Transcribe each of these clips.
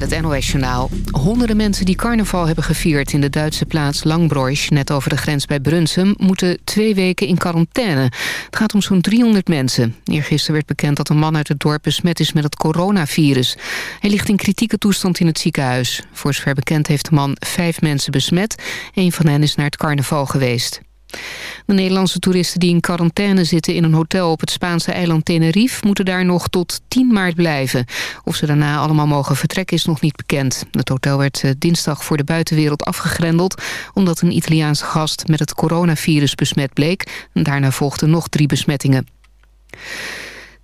met het NOS-journaal. Honderden mensen die carnaval hebben gevierd in de Duitse plaats Langbroich... net over de grens bij Brunsum, moeten twee weken in quarantaine. Het gaat om zo'n 300 mensen. Eergisteren werd bekend dat een man uit het dorp besmet is met het coronavirus. Hij ligt in kritieke toestand in het ziekenhuis. Voor zover bekend heeft de man vijf mensen besmet. Een van hen is naar het carnaval geweest. De Nederlandse toeristen die in quarantaine zitten in een hotel op het Spaanse eiland Tenerife moeten daar nog tot 10 maart blijven. Of ze daarna allemaal mogen vertrekken is nog niet bekend. Het hotel werd eh, dinsdag voor de buitenwereld afgegrendeld omdat een Italiaanse gast met het coronavirus besmet bleek. Daarna volgden nog drie besmettingen.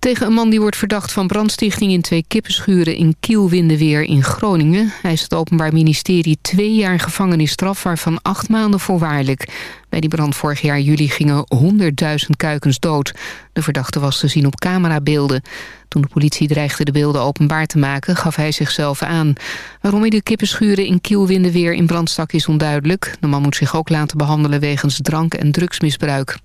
Tegen een man die wordt verdacht van brandstichting in twee kippenschuren in Kielwindeweer in Groningen. Hij is het Openbaar Ministerie twee jaar gevangenisstraf waarvan acht maanden voorwaardelijk. Bij die brand vorig jaar juli gingen 100.000 kuikens dood. De verdachte was te zien op camerabeelden. Toen de politie dreigde de beelden openbaar te maken, gaf hij zichzelf aan. Waarom hij de kippenschuren in Kielwindeweer in brand stak is onduidelijk. De man moet zich ook laten behandelen wegens drank- en drugsmisbruik.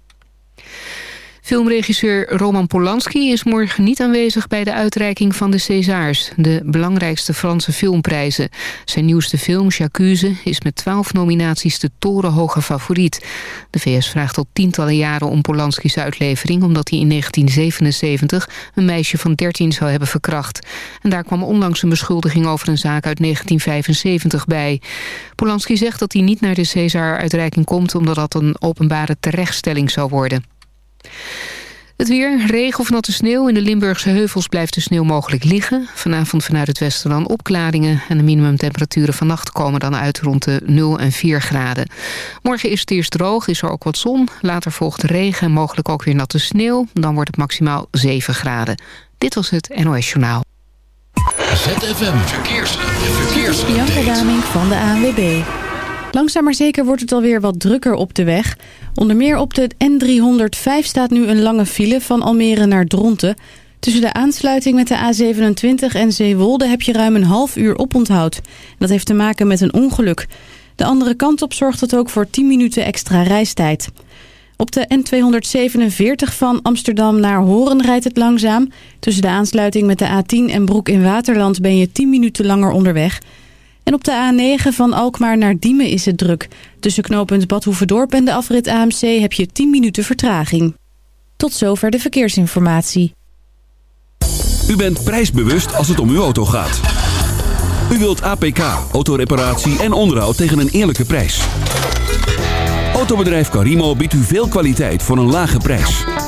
Filmregisseur Roman Polanski is morgen niet aanwezig bij de uitreiking van de Césars, de belangrijkste Franse filmprijzen. Zijn nieuwste film, J'accuse, is met twaalf nominaties de torenhoge favoriet. De VS vraagt al tientallen jaren om Polanski's uitlevering, omdat hij in 1977 een meisje van 13 zou hebben verkracht. En daar kwam onlangs een beschuldiging over een zaak uit 1975 bij. Polanski zegt dat hij niet naar de César-uitreiking komt, omdat dat een openbare terechtstelling zou worden. Het weer, regen of natte sneeuw. In de Limburgse heuvels blijft de sneeuw mogelijk liggen. Vanavond vanuit het westen dan opklaringen. En de minimumtemperaturen vannacht komen dan uit rond de 0 en 4 graden. Morgen is het eerst droog, is er ook wat zon. Later volgt regen en mogelijk ook weer natte sneeuw. Dan wordt het maximaal 7 graden. Dit was het NOS Journaal. ZFM Verkeers. Verkeers. Bianca Daming van de ANWB. Langzaam maar zeker wordt het alweer wat drukker op de weg. Onder meer op de N305 staat nu een lange file van Almere naar Dronten. Tussen de aansluiting met de A27 en Zeewolde heb je ruim een half uur oponthoud. Dat heeft te maken met een ongeluk. De andere kant op zorgt het ook voor 10 minuten extra reistijd. Op de N247 van Amsterdam naar Horen rijdt het langzaam. Tussen de aansluiting met de A10 en Broek in Waterland ben je 10 minuten langer onderweg... En op de A9 van Alkmaar naar Diemen is het druk. Tussen knooppunt Badhoevedorp en de afrit AMC heb je 10 minuten vertraging. Tot zover de verkeersinformatie. U bent prijsbewust als het om uw auto gaat. U wilt APK, autoreparatie en onderhoud tegen een eerlijke prijs. Autobedrijf Carimo biedt u veel kwaliteit voor een lage prijs.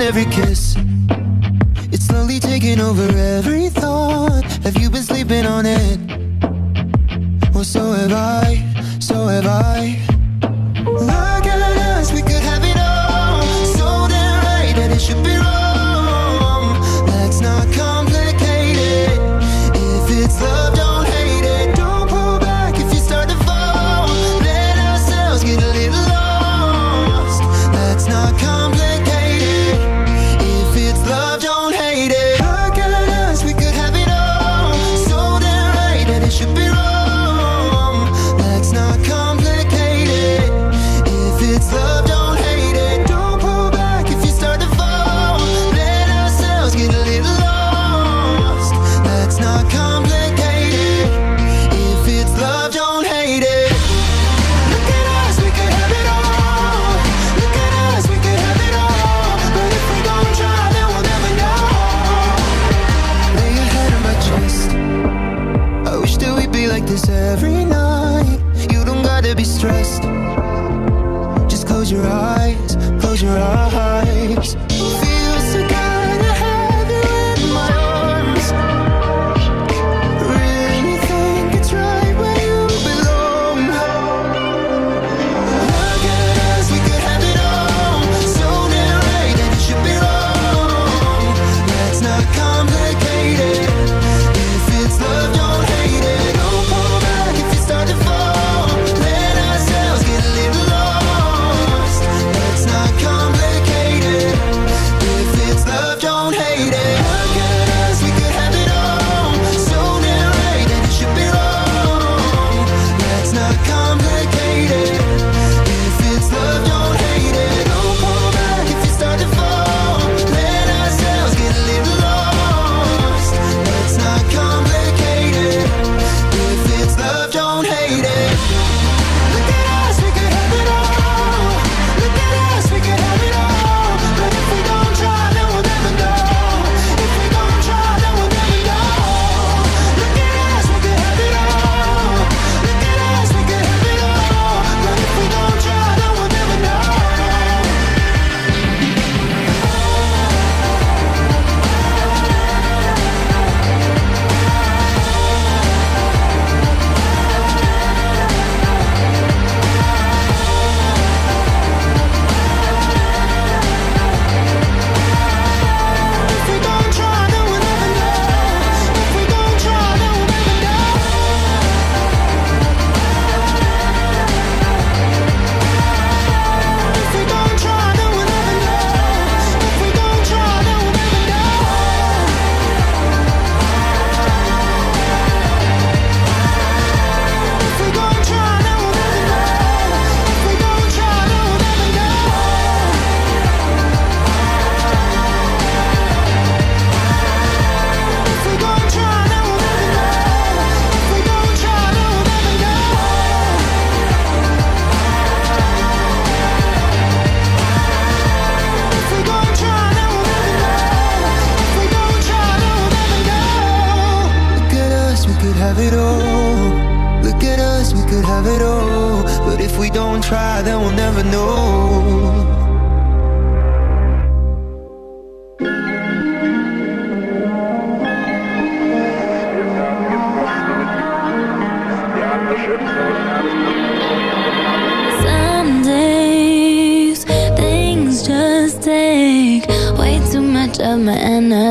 and every kiss. It's slowly taking over every thought. Have you been sleeping on it? Well, so have I, so have I.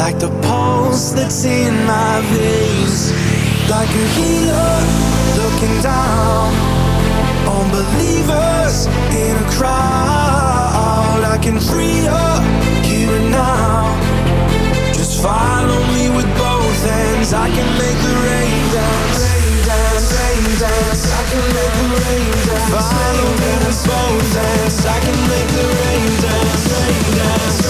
Like the pulse that's in my veins. Like a healer looking down On believers in a crowd. I can free up here and now. Just follow me with both hands. I can make the rain dance dance. I can make the rain dance. Follow me with both hands. I can make the rain dance Rain dance.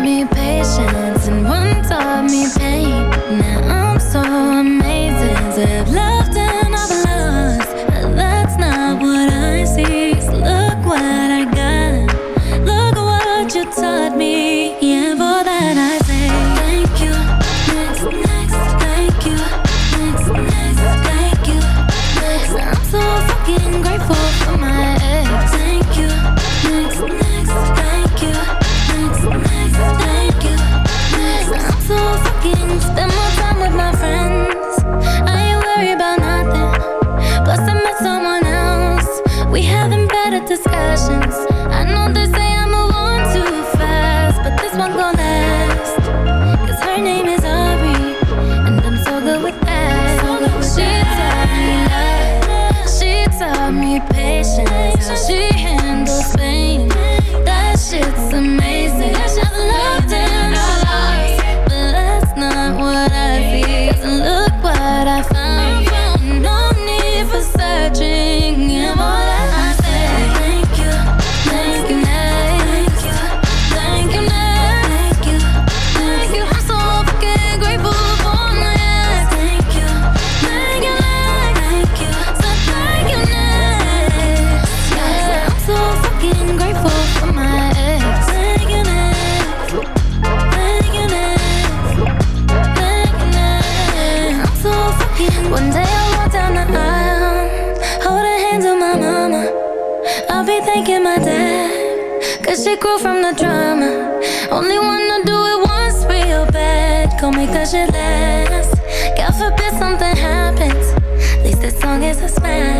taught me patience and one taught me smile.